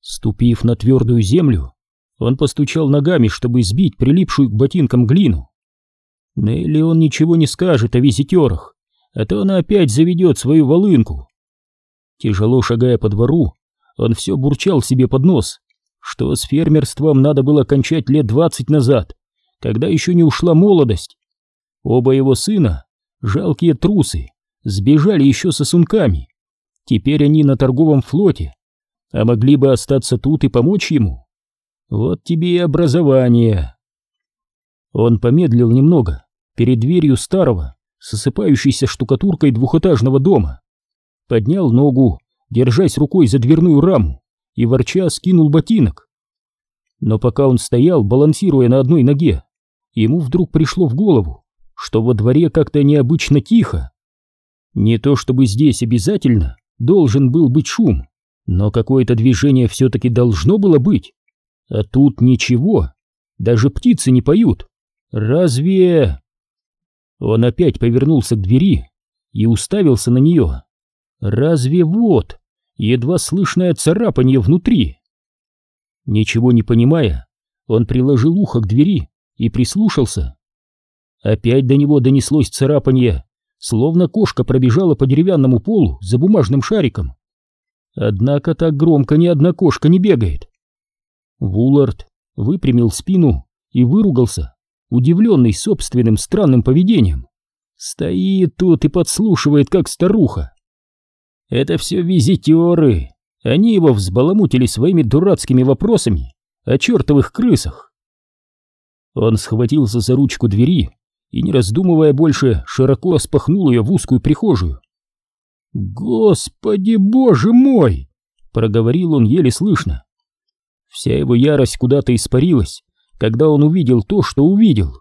Ступив на твердую землю, он постучал ногами, чтобы сбить прилипшую к ботинкам глину. Нелли он ничего не скажет о визитерах, а то она опять заведет свою волынку. Тяжело шагая по двору, он все бурчал себе под нос, что с фермерством надо было кончать лет двадцать назад, когда еще не ушла молодость. Оба его сына, жалкие трусы, сбежали еще сосунками. Теперь они на торговом флоте, а могли бы остаться тут и помочь ему. Вот тебе и образование. Он помедлил немного перед дверью старого, сосыпающейся штукатуркой двухэтажного дома. Поднял ногу, держась рукой за дверную раму, и ворча скинул ботинок. Но пока он стоял, балансируя на одной ноге, ему вдруг пришло в голову, что во дворе как-то необычно тихо. Не то чтобы здесь обязательно должен был быть шум, но какое-то движение все-таки должно было быть. А тут ничего, даже птицы не поют. Разве... Он опять повернулся к двери и уставился на нее. Разве вот, едва слышное царапанье внутри? Ничего не понимая, он приложил ухо к двери и прислушался. Опять до него донеслось царапанье, словно кошка пробежала по деревянному полу за бумажным шариком. Однако так громко ни одна кошка не бегает. Вулард выпрямил спину и выругался, удивленный собственным странным поведением. Стоит тут и подслушивает, как старуха. Это все визитеры. Они его взбаламутили своими дурацкими вопросами о чертовых крысах. Он схватился за ручку двери и, не раздумывая больше, широко распахнул ее в узкую прихожую. «Господи, боже мой!» — проговорил он еле слышно. Вся его ярость куда-то испарилась, когда он увидел то, что увидел.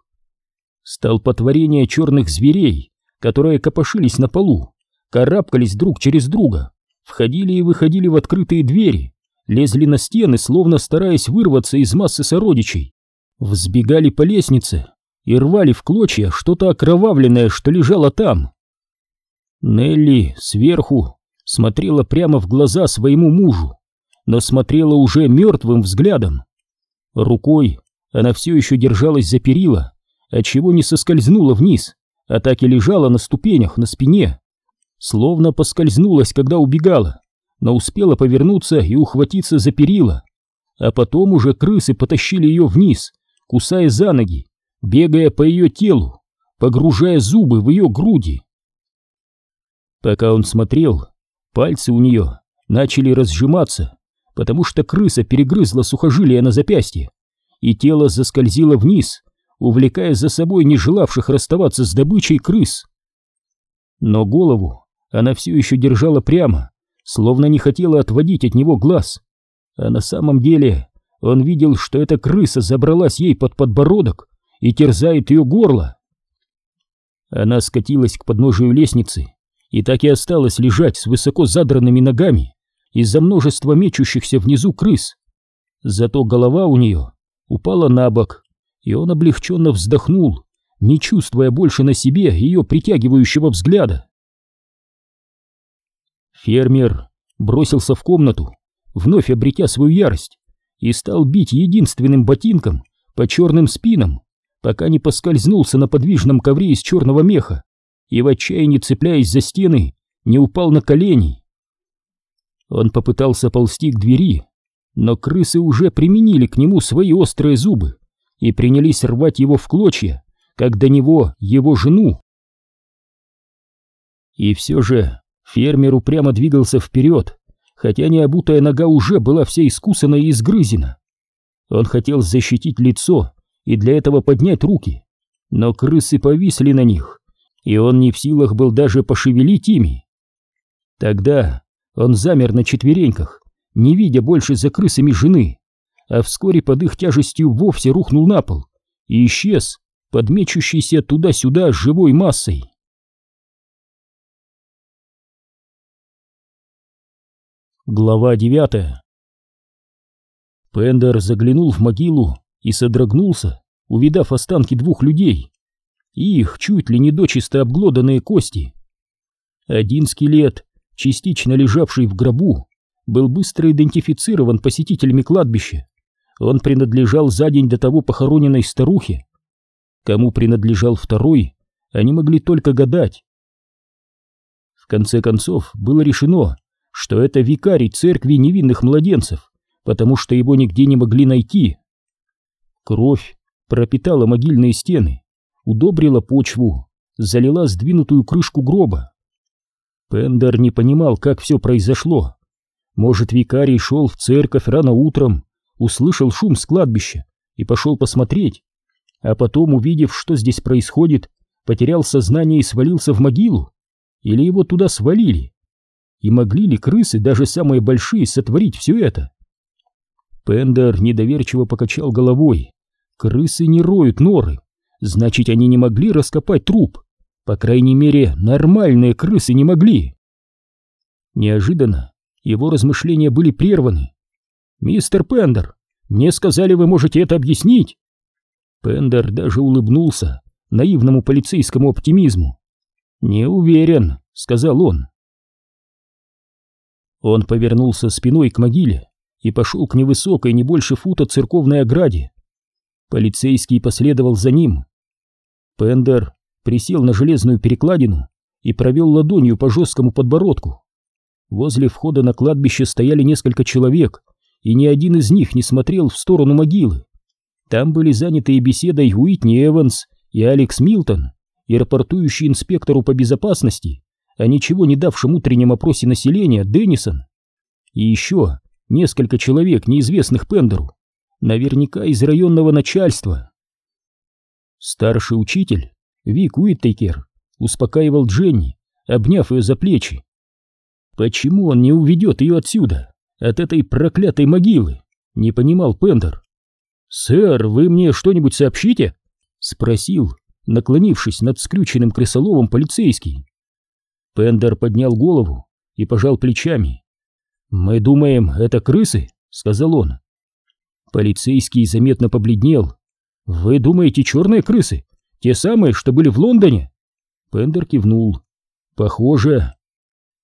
Столпотворение черных зверей, которые копошились на полу, карабкались друг через друга, входили и выходили в открытые двери, лезли на стены, словно стараясь вырваться из массы сородичей, взбегали по лестнице и рвали в клочья что-то окровавленное, что лежало там. Нелли сверху смотрела прямо в глаза своему мужу, но смотрела уже мертвым взглядом. Рукой она все еще держалась за перила, отчего не соскользнула вниз, а так и лежала на ступенях, на спине. Словно поскользнулась, когда убегала, но успела повернуться и ухватиться за перила. А потом уже крысы потащили ее вниз, кусая за ноги, бегая по ее телу, погружая зубы в ее груди. Пока он смотрел, пальцы у нее начали разжиматься, потому что крыса перегрызла сухожилие на запястье, и тело заскользило вниз, увлекая за собой не желавших расставаться с добычей крыс. Но голову она все еще держала прямо, словно не хотела отводить от него глаз, а на самом деле он видел, что эта крыса забралась ей под подбородок и терзает ее горло. Она скатилась к подножию лестницы и так и осталась лежать с высоко задранными ногами из-за множества мечущихся внизу крыс. Зато голова у нее упала на бок, и он облегченно вздохнул, не чувствуя больше на себе ее притягивающего взгляда. Фермер бросился в комнату, вновь обретя свою ярость, и стал бить единственным ботинком по черным спинам, пока не поскользнулся на подвижном ковре из черного меха и в отчаянии цепляясь за стены, не упал на колени. Он попытался ползти к двери, но крысы уже применили к нему свои острые зубы и принялись рвать его в клочья, как до него его жену. И все же фермер упрямо двигался вперед, хотя необутая нога уже была вся искусана и изгрызена. Он хотел защитить лицо и для этого поднять руки, но крысы повисли на них, и он не в силах был даже пошевелить ими. Тогда он замер на четвереньках, не видя больше за крысами жены, а вскоре под их тяжестью вовсе рухнул на пол и исчез, подмечущийся туда-сюда живой массой. Глава девятая Пендер заглянул в могилу и содрогнулся, увидав останки двух людей их чуть ли не дочисто обглоданные кости. Один скелет, частично лежавший в гробу, был быстро идентифицирован посетителями кладбища. Он принадлежал за день до того похороненной старухе. Кому принадлежал второй, они могли только гадать. В конце концов, было решено, что это викарий церкви невинных младенцев, потому что его нигде не могли найти. Кровь пропитала могильные стены, удобрила почву, залила сдвинутую крышку гроба. Пендер не понимал, как все произошло. Может, викарий шел в церковь рано утром, услышал шум с кладбища и пошел посмотреть, а потом, увидев, что здесь происходит, потерял сознание и свалился в могилу? Или его туда свалили? И могли ли крысы, даже самые большие, сотворить все это? Пендер недоверчиво покачал головой. Крысы не роют норы, значит, они не могли раскопать труп. По крайней мере, нормальные крысы не могли. Неожиданно его размышления были прерваны. «Мистер Пендер, мне сказали, вы можете это объяснить?» Пендер даже улыбнулся наивному полицейскому оптимизму. «Не уверен», — сказал он. Он повернулся спиной к могиле и пошел к невысокой, не больше фута церковной ограде. Полицейский последовал за ним. Пендер присел на железную перекладину и провел ладонью по жесткому подбородку. Возле входа на кладбище стояли несколько человек, и ни один из них не смотрел в сторону могилы. Там были заняты беседой Уитни Эванс и Алекс Милтон, и рапортующий инспектору по безопасности о ничего не давшем утреннем опросе населения Деннисон. И еще несколько человек, неизвестных Пендеру, наверняка из районного начальства. Старший учитель, Вик Уиттейкер, успокаивал Дженни, обняв ее за плечи. Почему он не уведет ее отсюда, от этой проклятой могилы? Не понимал Пендер. «Сэр, вы мне что-нибудь сообщите?» — спросил, наклонившись над скрюченным крысоловом полицейский. Пендер поднял голову и пожал плечами. «Мы думаем, это крысы?» — сказал он. Полицейский заметно побледнел. «Вы думаете, черные крысы? Те самые, что были в Лондоне?» Пендер кивнул. «Похоже».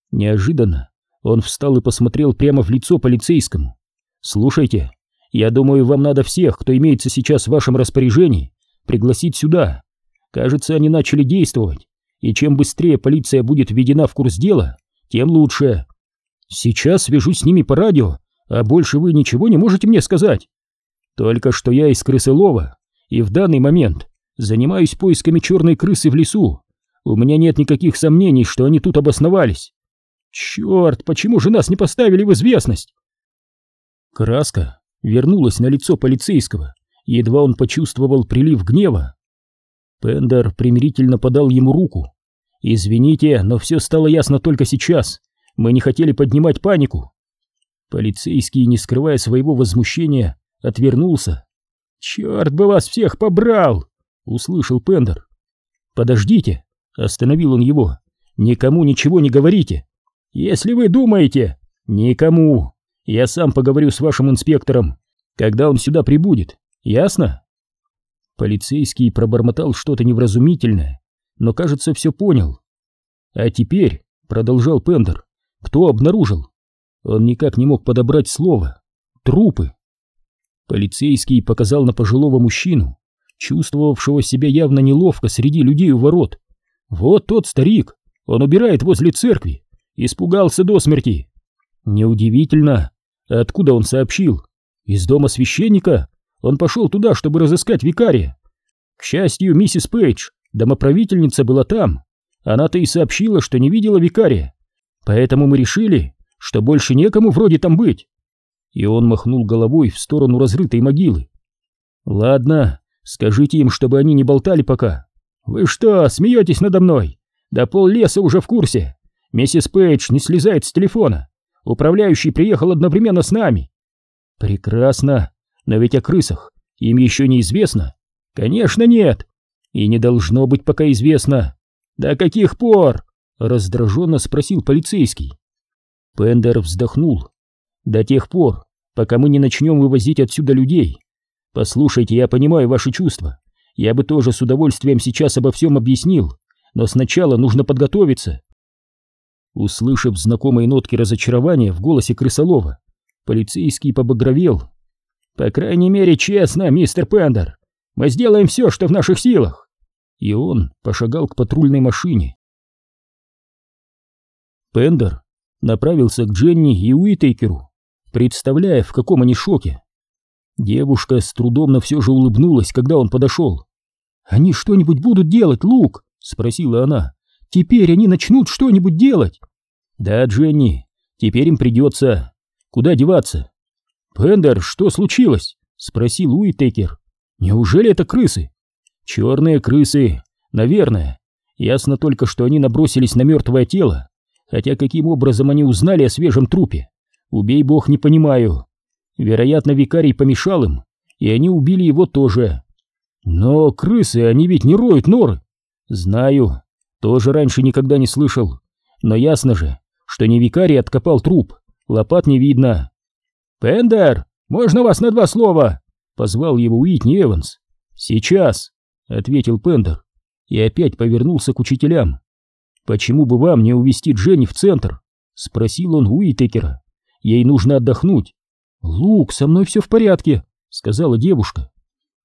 Неожиданно он встал и посмотрел прямо в лицо полицейскому. «Слушайте, я думаю, вам надо всех, кто имеется сейчас в вашем распоряжении, пригласить сюда. Кажется, они начали действовать, и чем быстрее полиция будет введена в курс дела, тем лучше. Сейчас свяжусь с ними по радио, а больше вы ничего не можете мне сказать. Только что я из крысылова, и в данный момент занимаюсь поисками черной крысы в лесу. У меня нет никаких сомнений, что они тут обосновались. Черт, почему же нас не поставили в известность? Краска вернулась на лицо полицейского, едва он почувствовал прилив гнева. Пендер примирительно подал ему руку. «Извините, но все стало ясно только сейчас. Мы не хотели поднимать панику». Полицейский, не скрывая своего возмущения, отвернулся. «Черт бы вас всех побрал!» — услышал Пендер. «Подождите!» — остановил он его. «Никому ничего не говорите! Если вы думаете...» «Никому! Я сам поговорю с вашим инспектором, когда он сюда прибудет. Ясно?» Полицейский пробормотал что-то невразумительное, но, кажется, все понял. «А теперь», — продолжал Пендер, — «кто обнаружил?» Он никак не мог подобрать слово. «Трупы». Полицейский показал на пожилого мужчину, чувствовавшего себя явно неловко среди людей у ворот. «Вот тот старик, он убирает возле церкви, испугался до смерти». Неудивительно, Откуда он сообщил? Из дома священника? Он пошел туда, чтобы разыскать викария. К счастью, миссис Пейдж, домоправительница, была там. Она-то и сообщила, что не видела викария. Поэтому мы решили, что больше некому вроде там быть. И он махнул головой в сторону разрытой могилы. Ладно, скажите им, чтобы они не болтали пока. Вы что, смеетесь надо мной? Да пол леса уже в курсе. Миссис Пейдж не слезает с телефона. Управляющий приехал одновременно с нами. Прекрасно, но ведь о крысах им еще неизвестно. Конечно, нет. И не должно быть пока известно. До каких пор? Раздраженно спросил полицейский. Пендер вздохнул. До тех пор, пока мы не начнем вывозить отсюда людей. Послушайте, я понимаю ваши чувства. Я бы тоже с удовольствием сейчас обо всем объяснил, но сначала нужно подготовиться. Услышав знакомые нотки разочарования в голосе крысолова, полицейский побагровел. «По крайней мере, честно, мистер Пендер, мы сделаем все, что в наших силах!» И он пошагал к патрульной машине. Пендер направился к Дженни и Уитейкеру, представляя, в каком они шоке. Девушка с трудом, но все же улыбнулась, когда он подошел. «Они что-нибудь будут делать, Лук?» — спросила она. «Теперь они начнут что-нибудь делать?» «Да, Дженни, теперь им придется. Куда деваться?» «Пендер, что случилось?» — спросил Уитекер. «Неужели это крысы?» «Черные крысы, наверное. Ясно только, что они набросились на мертвое тело Хотя каким образом они узнали о свежем трупе? Убей бог, не понимаю. Вероятно, викарий помешал им, и они убили его тоже. Но крысы, они ведь не роют норы. Знаю, тоже раньше никогда не слышал. Но ясно же, что не викарий откопал труп, лопат не видно. «Пендер, можно вас на два слова?» — позвал его Уитни Эванс. «Сейчас», — ответил Пендер и опять повернулся к учителям. «Почему бы вам не увезти Дженни в центр?» — спросил он Уитекера. «Ей нужно отдохнуть». «Лук, со мной все в порядке», — сказала девушка.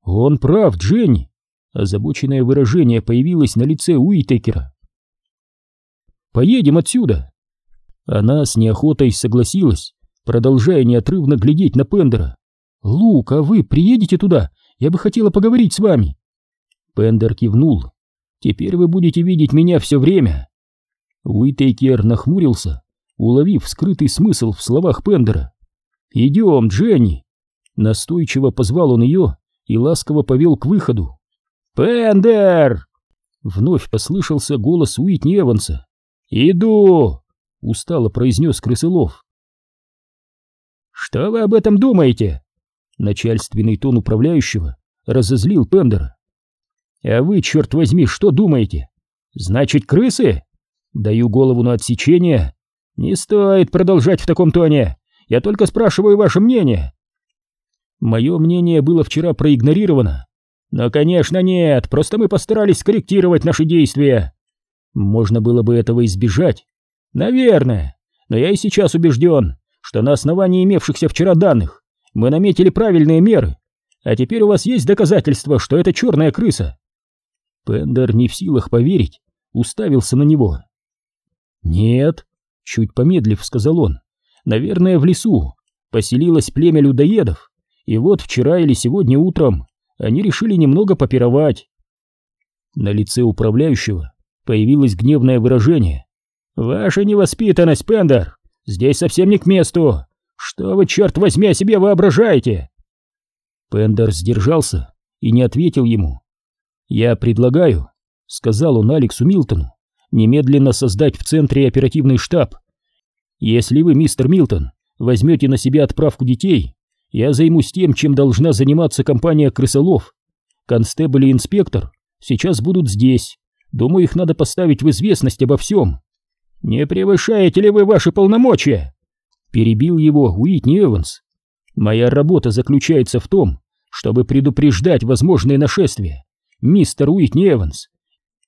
«Он прав, Дженни!» Озабоченное выражение появилось на лице Уитекера. «Поедем отсюда!» Она с неохотой согласилась, продолжая неотрывно глядеть на Пендера. «Лук, а вы приедете туда? Я бы хотела поговорить с вами!» Пендер кивнул. «Теперь вы будете видеть меня все время!» Уитейкер нахмурился, уловив скрытый смысл в словах Пендера. «Идем, Дженни!» Настойчиво позвал он ее и ласково повел к выходу. «Пендер!» Вновь послышался голос Уитни Эванса. «Иду!» — устало произнес Крысылов. «Что вы об этом думаете?» Начальственный тон управляющего разозлил Пендера. «А вы, черт возьми, что думаете? Значит, крысы?» Даю голову на отсечение. Не стоит продолжать в таком тоне. Я только спрашиваю ваше мнение. Мое мнение было вчера проигнорировано. Но, конечно, нет, просто мы постарались скорректировать наши действия. Можно было бы этого избежать. Наверное. Но я и сейчас убежден, что на основании имевшихся вчера данных мы наметили правильные меры. А теперь у вас есть доказательства, что это черная крыса. Пендер не в силах поверить, уставился на него. «Нет», — чуть помедлив сказал он, — «наверное, в лесу поселилось племя людоедов, и вот вчера или сегодня утром они решили немного попировать». На лице управляющего появилось гневное выражение. «Ваша невоспитанность, Пендер, здесь совсем не к месту! Что вы, черт возьми, о себе воображаете?» Пендер сдержался и не ответил ему. «Я предлагаю», — сказал он Алексу Милтону, немедленно создать в центре оперативный штаб. Если вы, мистер Милтон, возьмете на себя отправку детей, я займусь тем, чем должна заниматься компания крысолов. Констебль и инспектор сейчас будут здесь. Думаю, их надо поставить в известность обо всем. Не превышаете ли вы ваши полномочия? Перебил его Уитни Эванс. Моя работа заключается в том, чтобы предупреждать возможные нашествия. Мистер Уитни Эванс,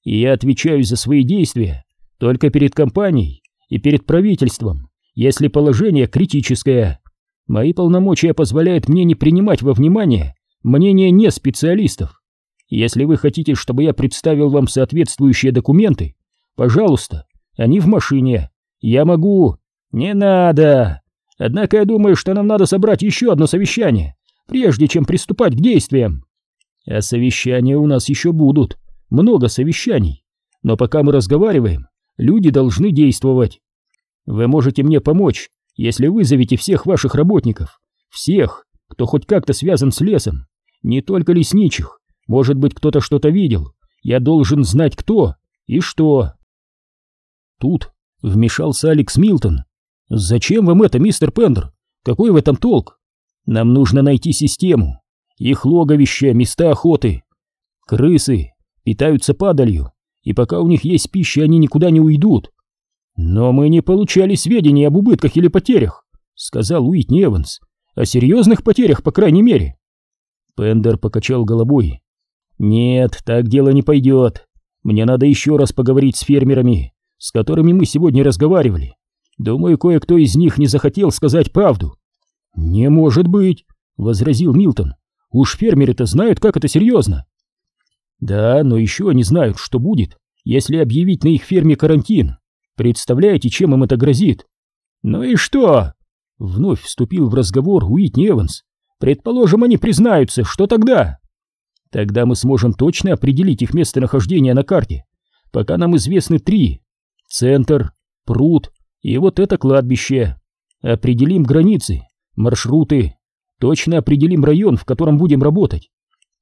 и я отвечаю за свои действия только перед компанией и перед правительством, если положение критическое. Мои полномочия позволяют мне не принимать во внимание мнение не специалистов. Если вы хотите, чтобы я представил вам соответствующие документы, пожалуйста, они в машине. Я могу... Не надо! Однако я думаю, что нам надо собрать еще одно совещание, прежде чем приступать к действиям. А совещания у нас еще будут много совещаний, но пока мы разговариваем, люди должны действовать. Вы можете мне помочь, если вызовете всех ваших работников, всех, кто хоть как-то связан с лесом, не только лесничих, может быть, кто-то что-то видел. Я должен знать, кто и что. Тут вмешался Алекс Милтон. «Зачем вам это, мистер Пендер? Какой в этом толк? Нам нужно найти систему, их логовища, места охоты. Крысы питаются падалью, и пока у них есть пища, они никуда не уйдут. Но мы не получали сведений об убытках или потерях, сказал Уитни Эванс. О серьезных потерях, по крайней мере. Пендер покачал головой. Нет, так дело не пойдет. Мне надо еще раз поговорить с фермерами, с которыми мы сегодня разговаривали. Думаю, кое-кто из них не захотел сказать правду. Не может быть, возразил Милтон. Уж фермеры-то знают, как это серьезно. Да, но еще они знают, что будет, если объявить на их ферме карантин. Представляете, чем им это грозит? Ну и что? Вновь вступил в разговор Уитни Эванс. Предположим, они признаются, что тогда? Тогда мы сможем точно определить их местонахождение на карте. Пока нам известны три. Центр, пруд и вот это кладбище. Определим границы, маршруты. Точно определим район, в котором будем работать.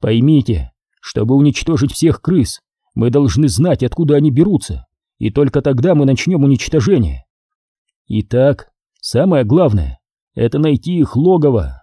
Поймите, чтобы уничтожить всех крыс, мы должны знать, откуда они берутся, и только тогда мы начнем уничтожение. Итак, самое главное — это найти их логово.